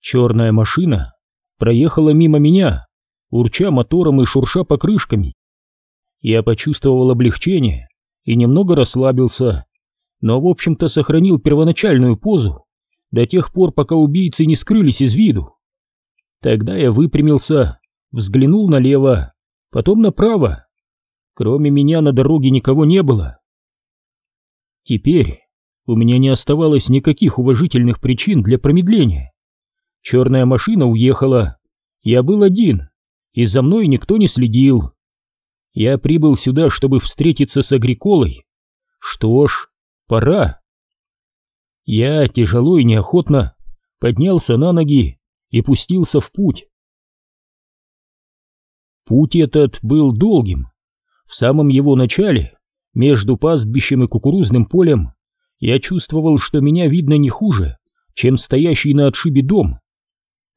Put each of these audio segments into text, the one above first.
Черная машина проехала мимо меня, урча мотором и шурша покрышками. Я почувствовал облегчение и немного расслабился, но, в общем-то, сохранил первоначальную позу до тех пор, пока убийцы не скрылись из виду. Тогда я выпрямился, взглянул налево, потом направо. Кроме меня на дороге никого не было. Теперь у меня не оставалось никаких уважительных причин для промедления. Черная машина уехала, я был один, и за мной никто не следил. Я прибыл сюда, чтобы встретиться с Агриколой. Что ж, пора. Я тяжело и неохотно поднялся на ноги и пустился в путь. Путь этот был долгим. В самом его начале, между пастбищем и кукурузным полем, я чувствовал, что меня видно не хуже, чем стоящий на отшибе дом.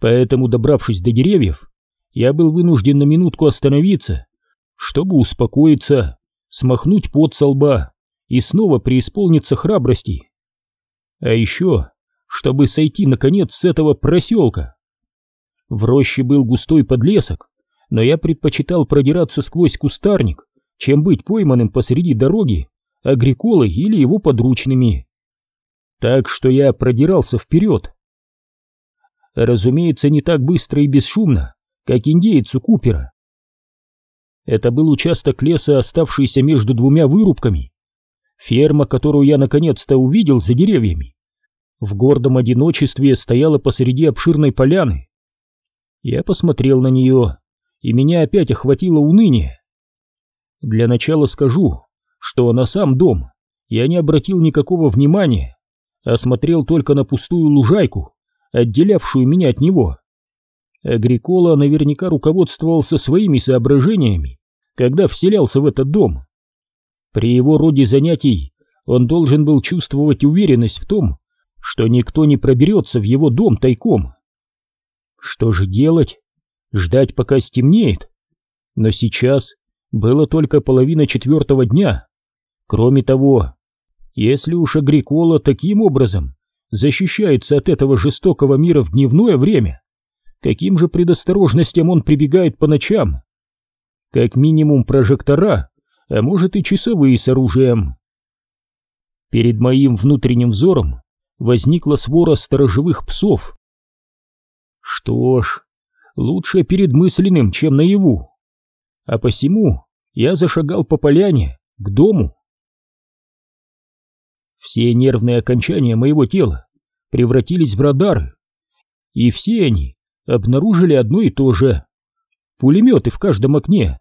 Поэтому, добравшись до деревьев, я был вынужден на минутку остановиться, чтобы успокоиться, смахнуть пот со лба и снова преисполниться храбрости. А еще, чтобы сойти, наконец, с этого проселка. В роще был густой подлесок, но я предпочитал продираться сквозь кустарник, чем быть пойманным посреди дороги агриколой или его подручными. Так что я продирался вперед. Разумеется, не так быстро и бесшумно, как индейцу Купера. Это был участок леса, оставшийся между двумя вырубками. Ферма, которую я наконец-то увидел за деревьями, в гордом одиночестве стояла посреди обширной поляны. Я посмотрел на нее, и меня опять охватило уныние. Для начала скажу, что на сам дом я не обратил никакого внимания, а смотрел только на пустую лужайку, отделявшую меня от него. Агрикола наверняка руководствовался своими соображениями, когда вселялся в этот дом. При его роде занятий он должен был чувствовать уверенность в том, что никто не проберется в его дом тайком. Что же делать? Ждать, пока стемнеет? Но сейчас было только половина четвертого дня. Кроме того, если уж Агрикола таким образом защищается от этого жестокого мира в дневное время, каким же предосторожностям он прибегает по ночам? Как минимум прожектора, а может и часовые с оружием. Перед моим внутренним взором возникла свора сторожевых псов. Что ж, лучше перед мысленным, чем наяву. А посему я зашагал по поляне к дому. Все нервные окончания моего тела превратились в радары, и все они обнаружили одно и то же. Пулеметы в каждом окне.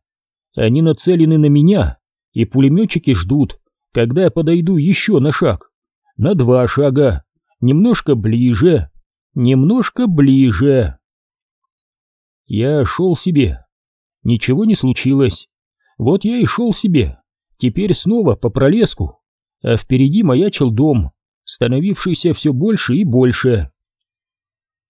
Они нацелены на меня, и пулеметчики ждут, когда я подойду еще на шаг, на два шага, немножко ближе, немножко ближе. Я шел себе. Ничего не случилось. Вот я и шел себе. Теперь снова по пролеску. А впереди маячил дом, становившийся все больше и больше.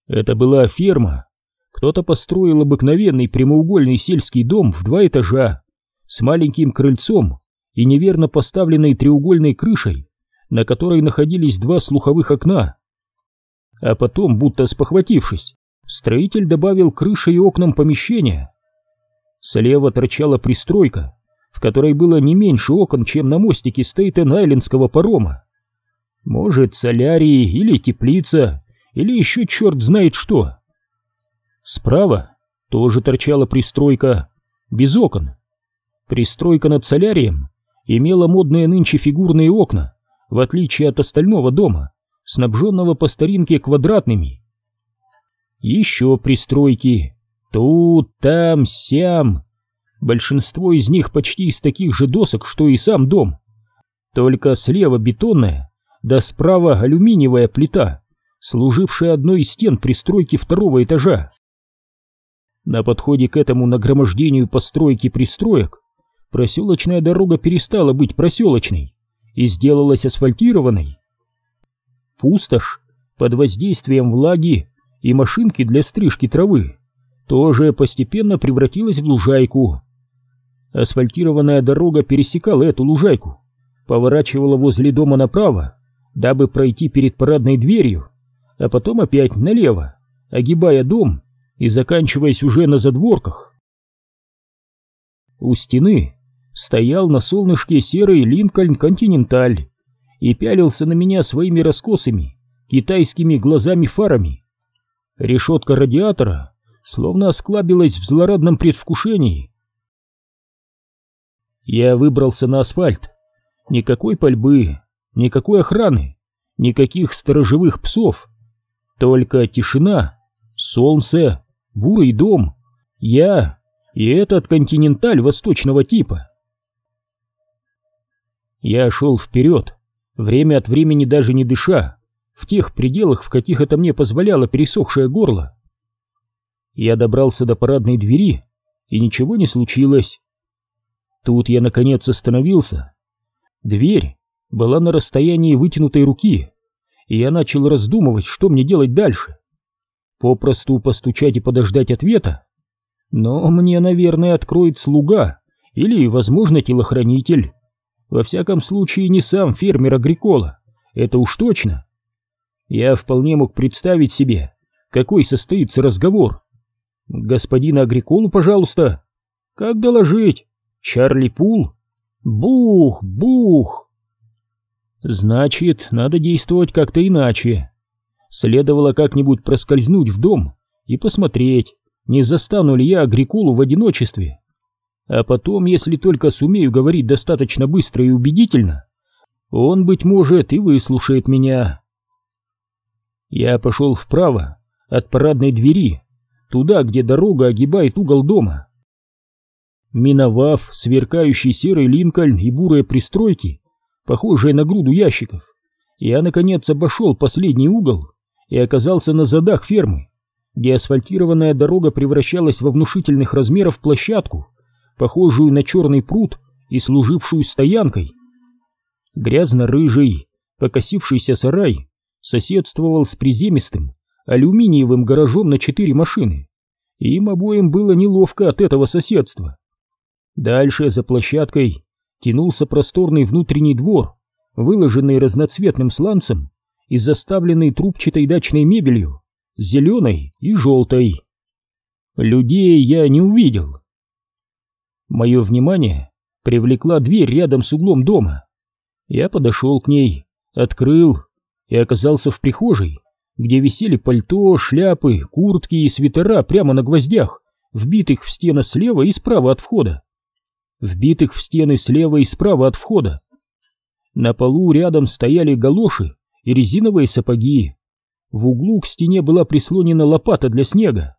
Это была ферма. Кто-то построил обыкновенный прямоугольный сельский дом в два этажа с маленьким крыльцом и неверно поставленной треугольной крышей, на которой находились два слуховых окна. А потом, будто спохватившись, строитель добавил крышей и окнам помещения. Слева торчала пристройка, в которой было не меньше окон, чем на мостике Стейтен-Айлендского парома. Может, солярий или теплица, или еще черт знает что. Справа тоже торчала пристройка, без окон. Пристройка над солярием имела модные нынче фигурные окна, в отличие от остального дома, снабженного по старинке квадратными. Еще пристройки. Тут, там, сям. Большинство из них почти из таких же досок, что и сам дом. Только слева бетонная, да справа алюминиевая плита, служившая одной из стен пристройки второго этажа. На подходе к этому нагромождению постройки пристроек проселочная дорога перестала быть проселочной и сделалась асфальтированной. Пустошь под воздействием влаги и машинки для стрижки травы тоже постепенно превратилась в лужайку. Асфальтированная дорога пересекала эту лужайку, поворачивала возле дома направо, дабы пройти перед парадной дверью, а потом опять налево, огибая дом и заканчиваясь уже на задворках. У стены стоял на солнышке серый Линкольн Континенталь и пялился на меня своими раскосыми китайскими глазами-фарами. Решетка радиатора словно осклабилась в злорадном предвкушении. Я выбрался на асфальт. Никакой пальбы, никакой охраны, никаких сторожевых псов. Только тишина, солнце, бурый дом, я и этот континенталь восточного типа. Я шел вперед, время от времени даже не дыша, в тех пределах, в каких это мне позволяло пересохшее горло. Я добрался до парадной двери, и ничего не случилось. Тут я наконец остановился. Дверь была на расстоянии вытянутой руки, и я начал раздумывать, что мне делать дальше. Попросту постучать и подождать ответа? Но мне, наверное, откроет слуга или, возможно, телохранитель. Во всяком случае, не сам фермер Агрикола, это уж точно. Я вполне мог представить себе, какой состоится разговор. Господина Агриколу, пожалуйста. Как доложить? Чарли Пул? Бух, бух. Значит, надо действовать как-то иначе. Следовало как-нибудь проскользнуть в дом и посмотреть, не застану ли я Агриколу в одиночестве. А потом, если только сумею говорить достаточно быстро и убедительно, он, быть может, и выслушает меня. Я пошел вправо, от парадной двери, туда, где дорога огибает угол дома. Миновав сверкающий серый Линкольн и бурые пристройки, похожие на груду ящиков, я, наконец, обошел последний угол и оказался на задах фермы, где асфальтированная дорога превращалась во внушительных размеров площадку, похожую на черный пруд и служившую стоянкой. Грязно-рыжий, покосившийся сарай соседствовал с приземистым алюминиевым гаражом на четыре машины, им обоим было неловко от этого соседства. Дальше, за площадкой, тянулся просторный внутренний двор, выложенный разноцветным сланцем и заставленный трубчатой дачной мебелью, зеленой и желтой. Людей я не увидел. Мое внимание привлекла дверь рядом с углом дома. Я подошел к ней, открыл и оказался в прихожей, где висели пальто, шляпы, куртки и свитера прямо на гвоздях, вбитых в стены слева и справа от входа. Вбитых в стены слева и справа от входа. На полу рядом стояли галоши и резиновые сапоги. В углу к стене была прислонена лопата для снега.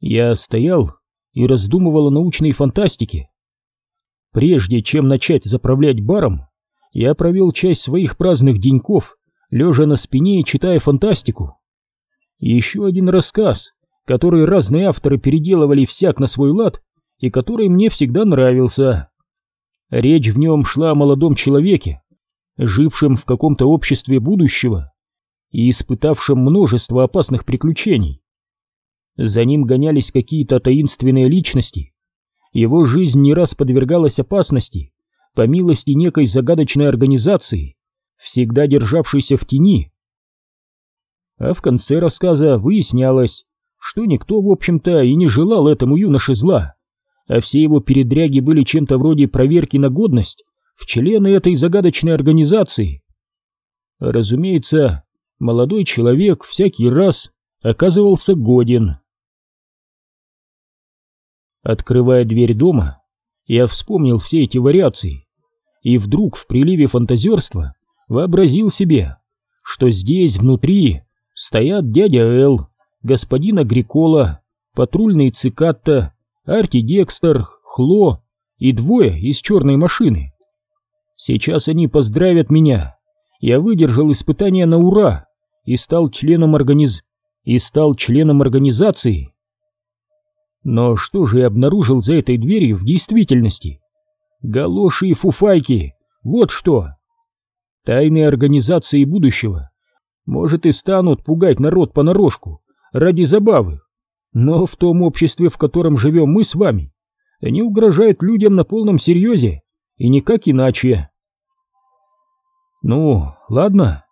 Я стоял и раздумывал о научной фантастике. Прежде чем начать заправлять баром, я провел часть своих праздных деньков, лежа на спине и читая фантастику. Еще один рассказ, который разные авторы переделывали всяк на свой лад и который мне всегда нравился. Речь в нем шла о молодом человеке, жившем в каком-то обществе будущего и испытавшем множество опасных приключений. За ним гонялись какие-то таинственные личности. Его жизнь не раз подвергалась опасности, по милости некой загадочной организации, всегда державшейся в тени. А в конце рассказа выяснялось, что никто, в общем-то, и не желал этому юноше зла, а все его передряги были чем-то вроде проверки на годность в члены этой загадочной организации. Разумеется, молодой человек всякий раз оказывался годен. Открывая дверь дома, я вспомнил все эти вариации и вдруг в приливе фантазерства вообразил себе, что здесь внутри стоят дядя Эл, господин Агрикола, патрульный цикатта, Арти Декстер, Хло и двое из черной машины. Сейчас они поздравят меня. Я выдержал испытание на ура и стал членом организ... и стал членом организации. Но что же я обнаружил за этой дверью в действительности? Галоши и фуфайки, вот что! Тайные организации будущего, может, и станут пугать народ понарошку, ради забавы, но в том обществе, в котором живем мы с вами, они угрожают людям на полном серьезе, и никак иначе. Ну, ладно,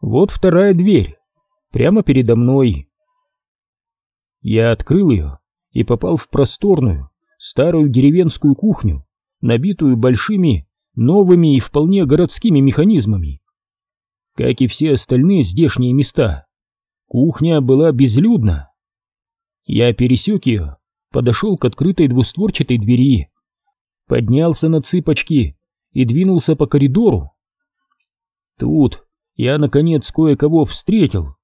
вот вторая дверь. прямо передо мной. Я открыл ее и попал в просторную, старую деревенскую кухню, набитую большими, новыми и вполне городскими механизмами. Как и все остальные здешние места, кухня была безлюдна. Я пересек ее, подошел к открытой двустворчатой двери, поднялся на цыпочки и двинулся по коридору. Тут я, наконец, кое-кого встретил.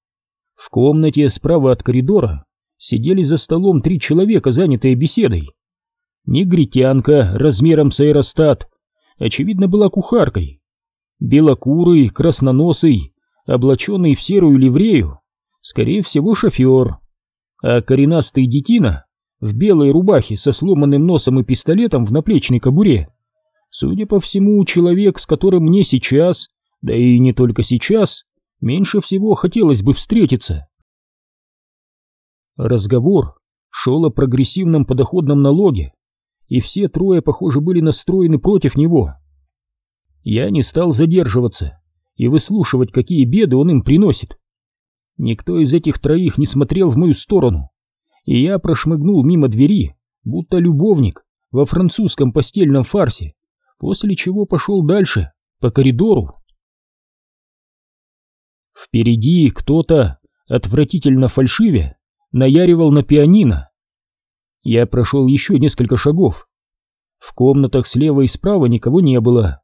В комнате справа от коридора сидели за столом три человека, занятые беседой. Негритянка размером с аэростат, очевидно, была кухаркой. Белокурый, красноносый, облаченный в серую ливрею, скорее всего, шофер. А коренастый детина в белой рубахе со сломанным носом и пистолетом в наплечной кобуре. Судя по всему, человек, с которым мне сейчас, да и не только сейчас, меньше всего хотелось бы встретиться. Разговор шел о прогрессивном подоходном налоге, и все трое, похоже, были настроены против него. Я не стал задерживаться и выслушивать, какие беды он им приносит. Никто из этих троих не смотрел в мою сторону, и я прошмыгнул мимо двери, будто любовник во французском постельном фарсе, после чего пошел дальше, по коридору. Впереди кто-то, отвратительно фальшивя, наяривал на пианино. Я прошел еще несколько шагов. В комнатах слева и справа никого не было.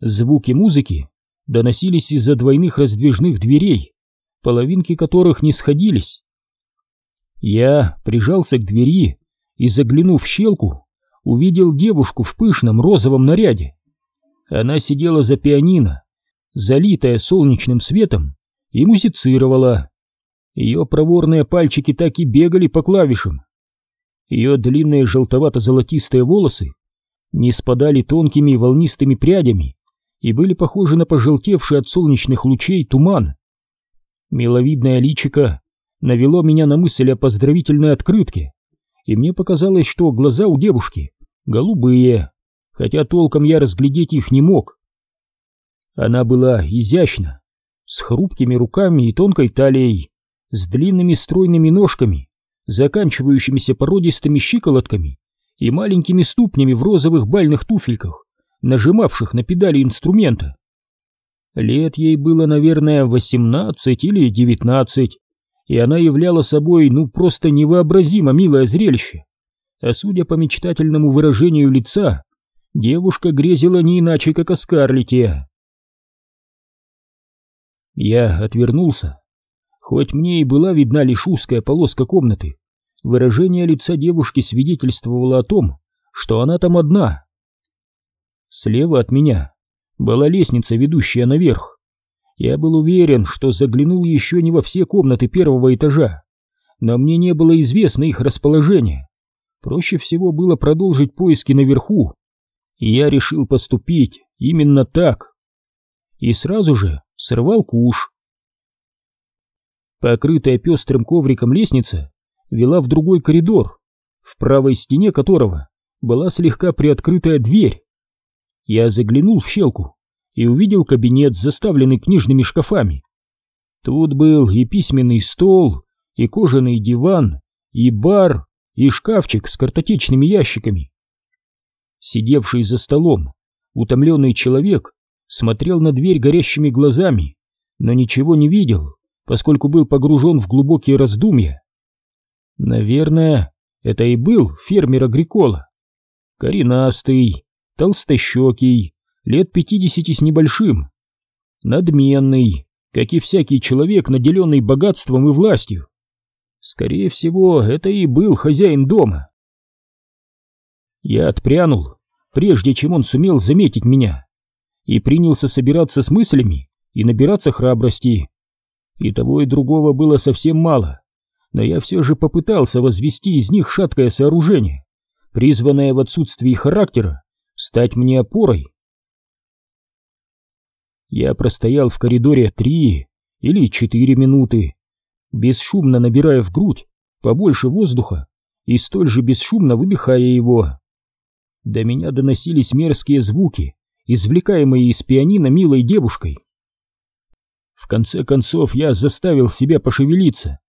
Звуки музыки доносились из-за двойных раздвижных дверей, половинки которых не сходились. Я прижался к двери и, заглянув в щелку, увидел девушку в пышном розовом наряде. Она сидела за пианино, залитая солнечным светом, и музицировала. Ее проворные пальчики так и бегали по клавишам. Ее длинные желтовато-золотистые волосы не спадали тонкими волнистыми прядями и были похожи на пожелтевший от солнечных лучей туман. Миловидное личико навело меня на мысль о поздравительной открытке, и мне показалось, что глаза у девушки голубые, хотя толком я разглядеть их не мог. Она была изящна, с хрупкими руками и тонкой талией, с длинными стройными ножками, заканчивающимися породистыми щиколотками и маленькими ступнями в розовых бальных туфельках, нажимавших на педали инструмента. Лет ей было, наверное, восемнадцать или девятнадцать, и она являла собой, ну, просто невообразимо милое зрелище. А судя по мечтательному выражению лица, девушка грезила не иначе, как о Скарлете. Я отвернулся Хоть мне и была видна лишь узкая полоска комнаты, выражение лица девушки свидетельствовало о том, что она там одна. Слева от меня была лестница, ведущая наверх. Я был уверен, что заглянул еще не во все комнаты первого этажа, но мне не было известно их расположение. Проще всего было продолжить поиски наверху, и я решил поступить именно так. И сразу же сорвал куш. Покрытая пестрым ковриком лестница вела в другой коридор, в правой стене которого была слегка приоткрытая дверь. Я заглянул в щелку и увидел кабинет, заставленный книжными шкафами. Тут был и письменный стол, и кожаный диван, и бар, и шкафчик с картотечными ящиками. Сидевший за столом, утомленный человек смотрел на дверь горящими глазами, но ничего не видел поскольку был погружен в глубокие раздумья. Наверное, это и был фермер Агрикола. Коренастый, толстощекий, лет пятидесяти с небольшим, надменный, как и всякий человек, наделенный богатством и властью. Скорее всего, это и был хозяин дома. Я отпрянул, прежде чем он сумел заметить меня, и принялся собираться с мыслями и набираться храбрости. И того и другого было совсем мало, но я все же попытался возвести из них шаткое сооружение, призванное в отсутствии характера стать мне опорой. Я простоял в коридоре три или четыре минуты, бесшумно набирая в грудь побольше воздуха и столь же бесшумно выдыхая его. До меня доносились мерзкие звуки, извлекаемые из пианино милой девушкой. В конце концов я заставил себя пошевелиться,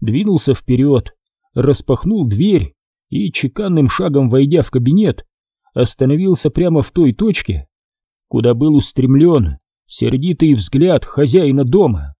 двинулся вперед, распахнул дверь и, чеканным шагом войдя в кабинет, остановился прямо в той точке, куда был устремлен сердитый взгляд хозяина дома.